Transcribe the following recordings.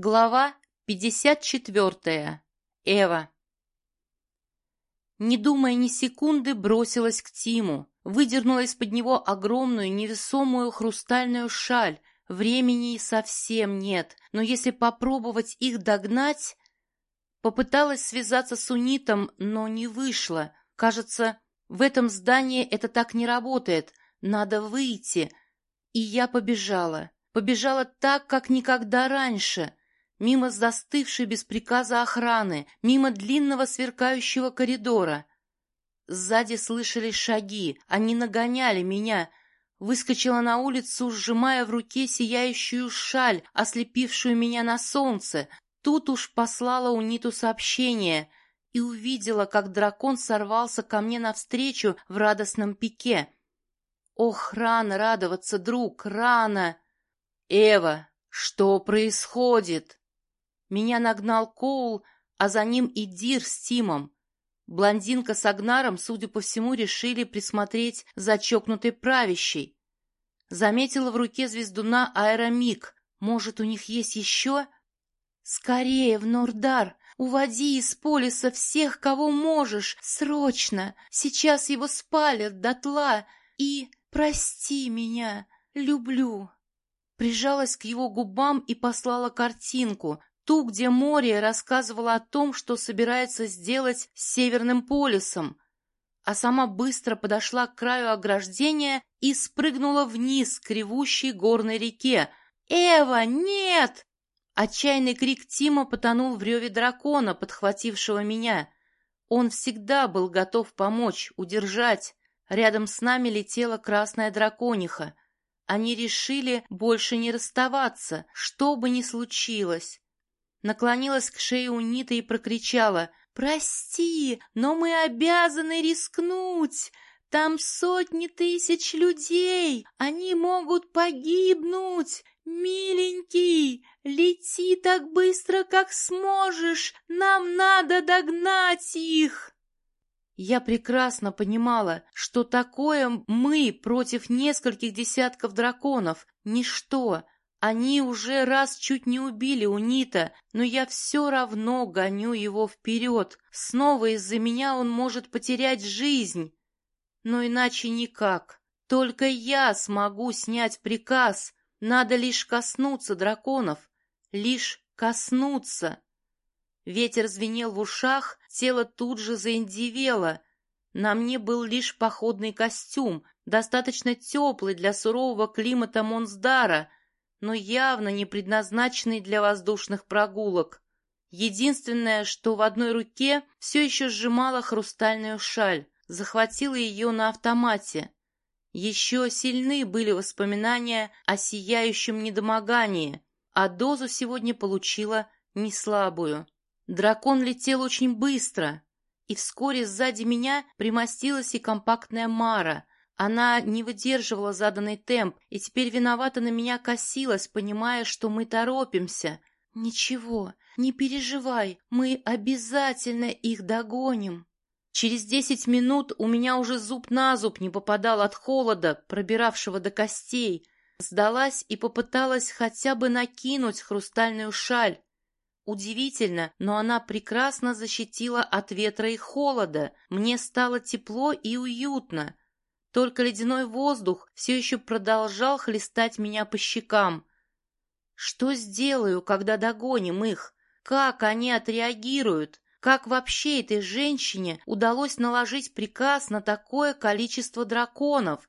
Глава 54. Эва. Не думая ни секунды, бросилась к Тиму, выдернула из-под него огромную невесомую хрустальную шаль. Времени совсем нет, но если попробовать их догнать... Попыталась связаться с унитом, но не вышло. Кажется, в этом здании это так не работает. Надо выйти. И я побежала. Побежала так, как никогда раньше — мимо застывшей без приказа охраны, мимо длинного сверкающего коридора. Сзади слышались шаги, они нагоняли меня. Выскочила на улицу, сжимая в руке сияющую шаль, ослепившую меня на солнце. Тут уж послала Униту сообщение и увидела, как дракон сорвался ко мне навстречу в радостном пике. Ох, рано радоваться, друг, рано! Эва, что происходит? Меня нагнал Коул, а за ним и Дир с Тимом. Блондинка с Агнаром, судя по всему, решили присмотреть за чокнутой правящей. Заметила в руке звездуна аэромик. Может, у них есть еще? Скорее, в Нордар! Уводи из полиса всех, кого можешь, срочно! Сейчас его спалят дотла и... Прости меня, люблю!» Прижалась к его губам и послала картинку, ту, где море рассказывала о том, что собирается сделать с Северным полюсом, а сама быстро подошла к краю ограждения и спрыгнула вниз к ревущей горной реке. «Эва, нет!» Отчаянный крик Тима потонул в реве дракона, подхватившего меня. Он всегда был готов помочь, удержать. Рядом с нами летела красная дракониха. Они решили больше не расставаться, что бы ни случилось наклонилась к шее Унита и прокричала «Прости, но мы обязаны рискнуть! Там сотни тысяч людей! Они могут погибнуть! Миленький, лети так быстро, как сможешь! Нам надо догнать их!» Я прекрасно понимала, что такое мы против нескольких десятков драконов — ничто — они уже раз чуть не убили Унита, но я все равно гоню его вперед. Снова из-за меня он может потерять жизнь. Но иначе никак. Только я смогу снять приказ. Надо лишь коснуться драконов. Лишь коснуться. Ветер звенел в ушах, тело тут же заиндивело. На мне был лишь походный костюм, достаточно теплый для сурового климата Монсдара — но явно не предназначенный для воздушных прогулок. Единственное, что в одной руке все еще сжимала хрустальную шаль, захватила ее на автомате. Еще сильны были воспоминания о сияющем недомогании, а дозу сегодня получила неслабую. Дракон летел очень быстро, и вскоре сзади меня примостилась и компактная Мара, она не выдерживала заданный темп и теперь виновата на меня косилась, понимая, что мы торопимся. «Ничего, не переживай, мы обязательно их догоним». Через десять минут у меня уже зуб на зуб не попадал от холода, пробиравшего до костей. Сдалась и попыталась хотя бы накинуть хрустальную шаль. Удивительно, но она прекрасно защитила от ветра и холода. Мне стало тепло и уютно. Только ледяной воздух все еще продолжал хлестать меня по щекам. Что сделаю, когда догоним их? Как они отреагируют? Как вообще этой женщине удалось наложить приказ на такое количество драконов?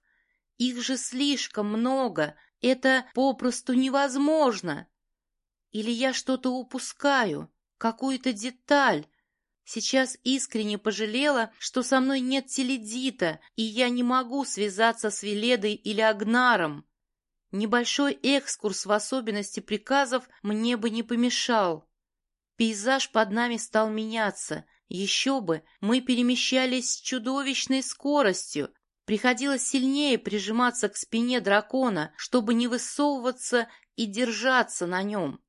Их же слишком много, это попросту невозможно. Или я что-то упускаю, какую-то деталь, Сейчас искренне пожалела, что со мной нет теледита, и я не могу связаться с Веледой или Агнаром. Небольшой экскурс в особенности приказов мне бы не помешал. Пейзаж под нами стал меняться. Еще бы, мы перемещались с чудовищной скоростью. Приходилось сильнее прижиматься к спине дракона, чтобы не высовываться и держаться на нем.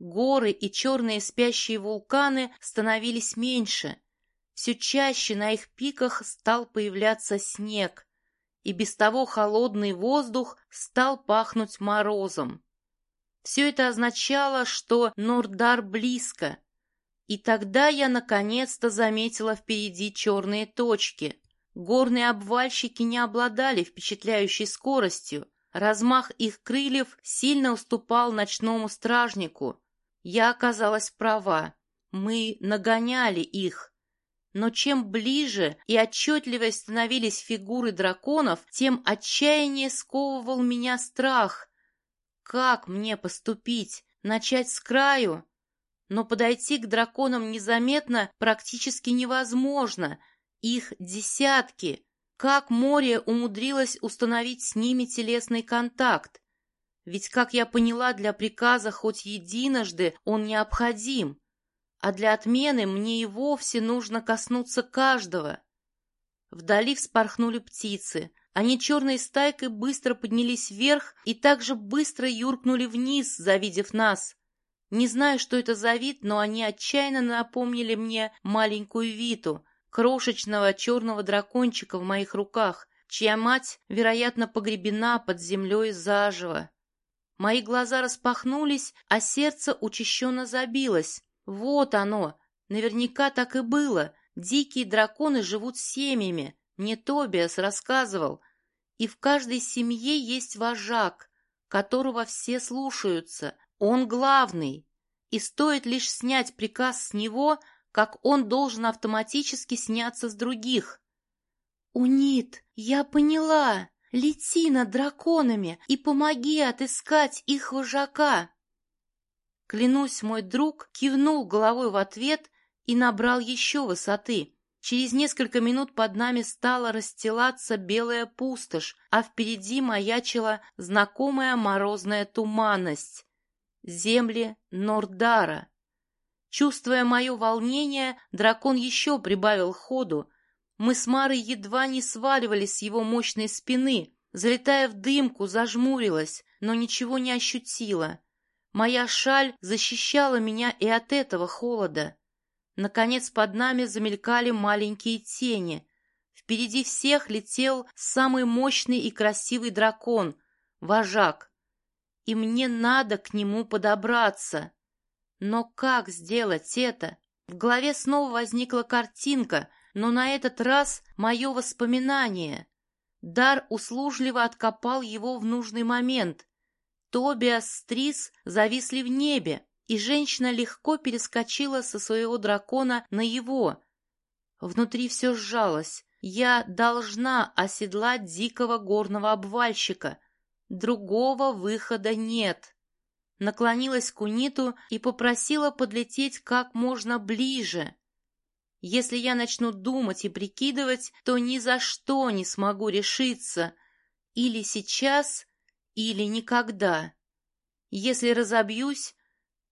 Горы и черные спящие вулканы становились меньше. Все чаще на их пиках стал появляться снег, и без того холодный воздух стал пахнуть морозом. Все это означало, что Нордар близко. И тогда я наконец-то заметила впереди черные точки. Горные обвальщики не обладали впечатляющей скоростью. Размах их крыльев сильно уступал ночному стражнику. Я оказалась права. Мы нагоняли их. Но чем ближе и отчетливее становились фигуры драконов, тем отчаяннее сковывал меня страх. Как мне поступить? Начать с краю? Но подойти к драконам незаметно практически невозможно. Их десятки. Как море умудрилось установить с ними телесный контакт? Ведь, как я поняла, для приказа хоть единожды он необходим а для отмены мне и вовсе нужно коснуться каждого. Вдали вспорхнули птицы. Они черной стайкой быстро поднялись вверх и также быстро юркнули вниз, завидев нас. Не знаю, что это за вид, но они отчаянно напомнили мне маленькую Виту, крошечного черного дракончика в моих руках, чья мать, вероятно, погребена под землей заживо. Мои глаза распахнулись, а сердце учащенно забилось. Вот оно! Наверняка так и было. Дикие драконы живут семьями. Мне Тобиас рассказывал. И в каждой семье есть вожак, которого все слушаются. Он главный. И стоит лишь снять приказ с него, как он должен автоматически сняться с других. «Унит, я поняла. Лети над драконами и помоги отыскать их вожака!» Клянусь, мой друг кивнул головой в ответ и набрал еще высоты. Через несколько минут под нами стала расстилаться белая пустошь, а впереди маячила знакомая морозная туманность. Земли Нордара. Чувствуя мое волнение, дракон еще прибавил ходу. Мы с Марой едва не сваливались с его мощной спины. Залетая в дымку, зажмурилась, но ничего не ощутила. Моя шаль защищала меня и от этого холода. Наконец под нами замелькали маленькие тени. Впереди всех летел самый мощный и красивый дракон — вожак. И мне надо к нему подобраться. Но как сделать это? В голове снова возникла картинка, но на этот раз мое воспоминание. Дар услужливо откопал его в нужный момент. Тобиас с Трис зависли в небе, и женщина легко перескочила со своего дракона на его. Внутри все сжалось. Я должна оседлать дикого горного обвальщика. Другого выхода нет. Наклонилась к Униту и попросила подлететь как можно ближе. Если я начну думать и прикидывать, то ни за что не смогу решиться. Или сейчас, или никогда. Если разобьюсь,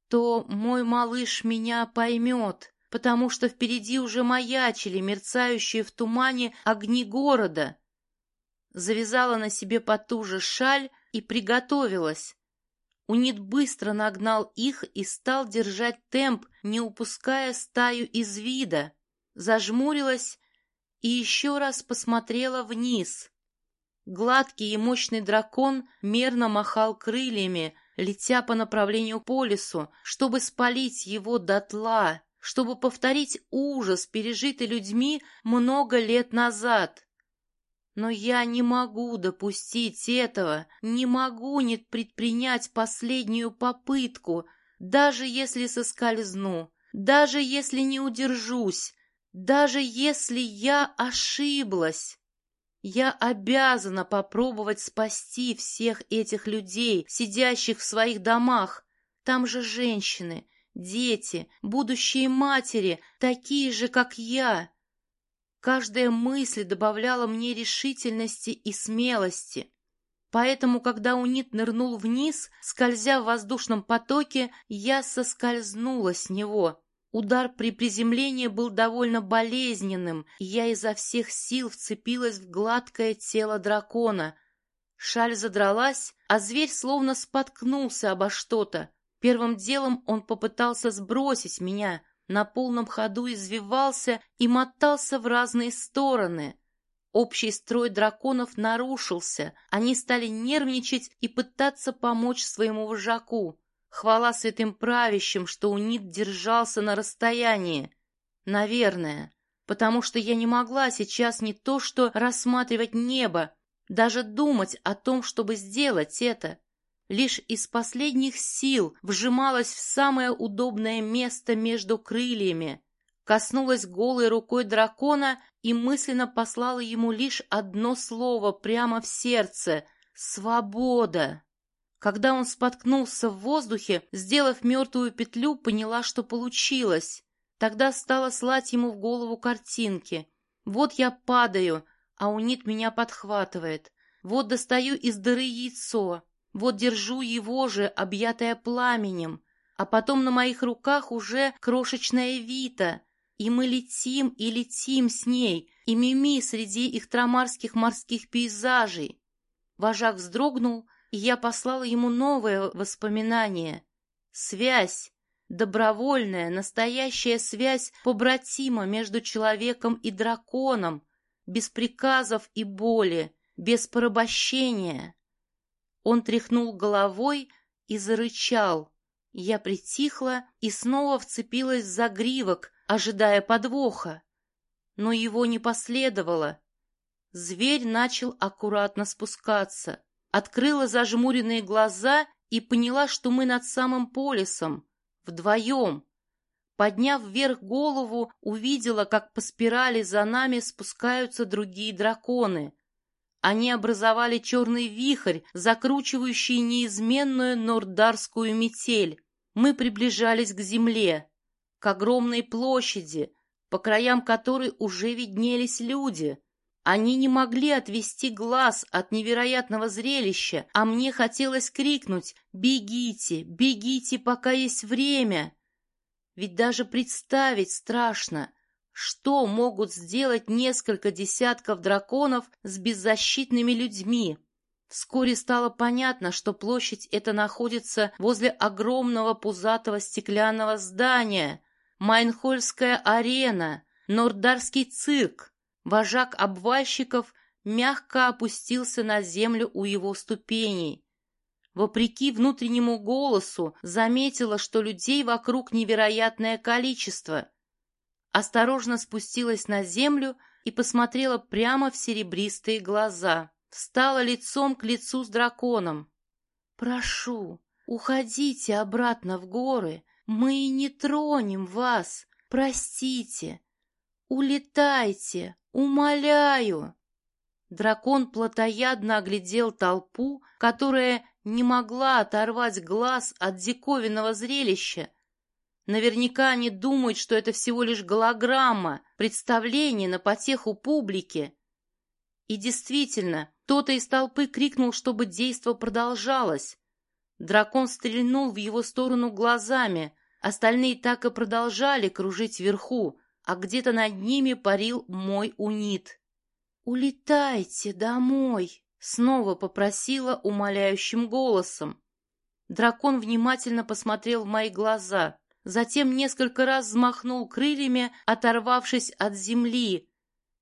то мой малыш меня поймет, потому что впереди уже маячили мерцающие в тумане огни города. Завязала на себе потуже шаль и приготовилась. Унит быстро нагнал их и стал держать темп, не упуская стаю из вида. Зажмурилась и еще раз посмотрела вниз. Гладкий и мощный дракон мерно махал крыльями, летя по направлению к лесу, чтобы спалить его дотла, чтобы повторить ужас, пережитый людьми много лет назад. Но я не могу допустить этого, не могу не предпринять последнюю попытку, даже если соскользну, даже если не удержусь, даже если я ошиблась. Я обязана попробовать спасти всех этих людей, сидящих в своих домах. Там же женщины, дети, будущие матери, такие же, как я. Каждая мысль добавляла мне решительности и смелости. Поэтому, когда Унит нырнул вниз, скользя в воздушном потоке, я соскользнула с него. Удар при приземлении был довольно болезненным, и я изо всех сил вцепилась в гладкое тело дракона. Шаль задралась, а зверь словно споткнулся обо что-то. Первым делом он попытался сбросить меня, на полном ходу извивался и мотался в разные стороны. Общий строй драконов нарушился, они стали нервничать и пытаться помочь своему вожаку. Хвала святым правящим, что Унит держался на расстоянии. Наверное, потому что я не могла сейчас не то что рассматривать небо, даже думать о том, чтобы сделать это. Лишь из последних сил вжималась в самое удобное место между крыльями, коснулась голой рукой дракона и мысленно послала ему лишь одно слово прямо в сердце — «Свобода». Когда он споткнулся в воздухе, сделав мертвую петлю, поняла, что получилось. Тогда стала слать ему в голову картинки. Вот я падаю, а унит меня подхватывает. Вот достаю из дыры яйцо. Вот держу его же, объятое пламенем. А потом на моих руках уже крошечная Вита. И мы летим и летим с ней, и мими среди их трамарских морских пейзажей. Вожак вздрогнул, и я послала ему новое воспоминание. Связь, добровольная, настоящая связь побратима между человеком и драконом, без приказов и боли, без порабощения. Он тряхнул головой и зарычал. Я притихла и снова вцепилась в загривок, ожидая подвоха. Но его не последовало. Зверь начал аккуратно спускаться открыла зажмуренные глаза и поняла, что мы над самым полюсом, вдвоем. Подняв вверх голову, увидела, как по спирали за нами спускаются другие драконы. Они образовали черный вихрь, закручивающий неизменную нордарскую метель. Мы приближались к земле, к огромной площади, по краям которой уже виднелись люди — они не могли отвести глаз от невероятного зрелища, а мне хотелось крикнуть «Бегите, бегите, пока есть время!» Ведь даже представить страшно, что могут сделать несколько десятков драконов с беззащитными людьми. Вскоре стало понятно, что площадь эта находится возле огромного пузатого стеклянного здания, Майнхольская арена, Нордарский цирк. Вожак обвальщиков мягко опустился на землю у его ступеней. Вопреки внутреннему голосу заметила, что людей вокруг невероятное количество. Осторожно спустилась на землю и посмотрела прямо в серебристые глаза. Встала лицом к лицу с драконом. «Прошу, уходите обратно в горы. Мы не тронем вас. Простите. Улетайте, «Умоляю!» Дракон плотоядно оглядел толпу, которая не могла оторвать глаз от диковинного зрелища. Наверняка они думают, что это всего лишь голограмма, представление на потеху публики. И действительно, кто-то из толпы крикнул, чтобы действо продолжалось. Дракон стрельнул в его сторону глазами, остальные так и продолжали кружить вверху, а где-то над ними парил мой унит. «Улетайте домой!» — снова попросила умоляющим голосом. Дракон внимательно посмотрел в мои глаза, затем несколько раз взмахнул крыльями, оторвавшись от земли.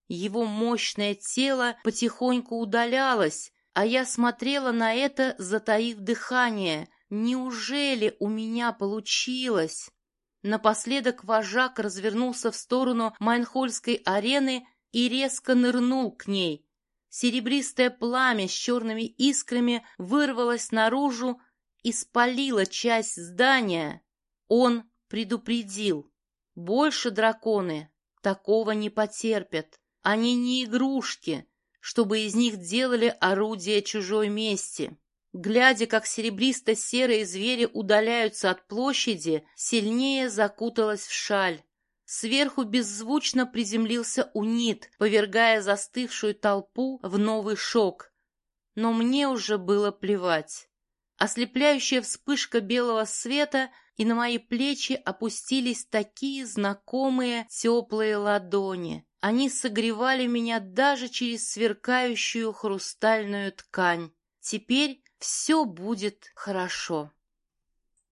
Его мощное тело потихоньку удалялось, а я смотрела на это, затаив дыхание. Неужели у меня получилось? Напоследок вожак развернулся в сторону Майнхольской арены и резко нырнул к ней. Серебристое пламя с черными искрами вырвалось наружу и спалило часть здания. Он предупредил. Больше драконы такого не потерпят. Они не игрушки, чтобы из них делали орудие чужой мести. Глядя, как серебристо-серые звери удаляются от площади, сильнее закуталась в шаль. Сверху беззвучно приземлился унит, повергая застывшую толпу в новый шок. Но мне уже было плевать. Ослепляющая вспышка белого света, и на мои плечи опустились такие знакомые теплые ладони. Они согревали меня даже через сверкающую хрустальную ткань. Теперь все будет хорошо.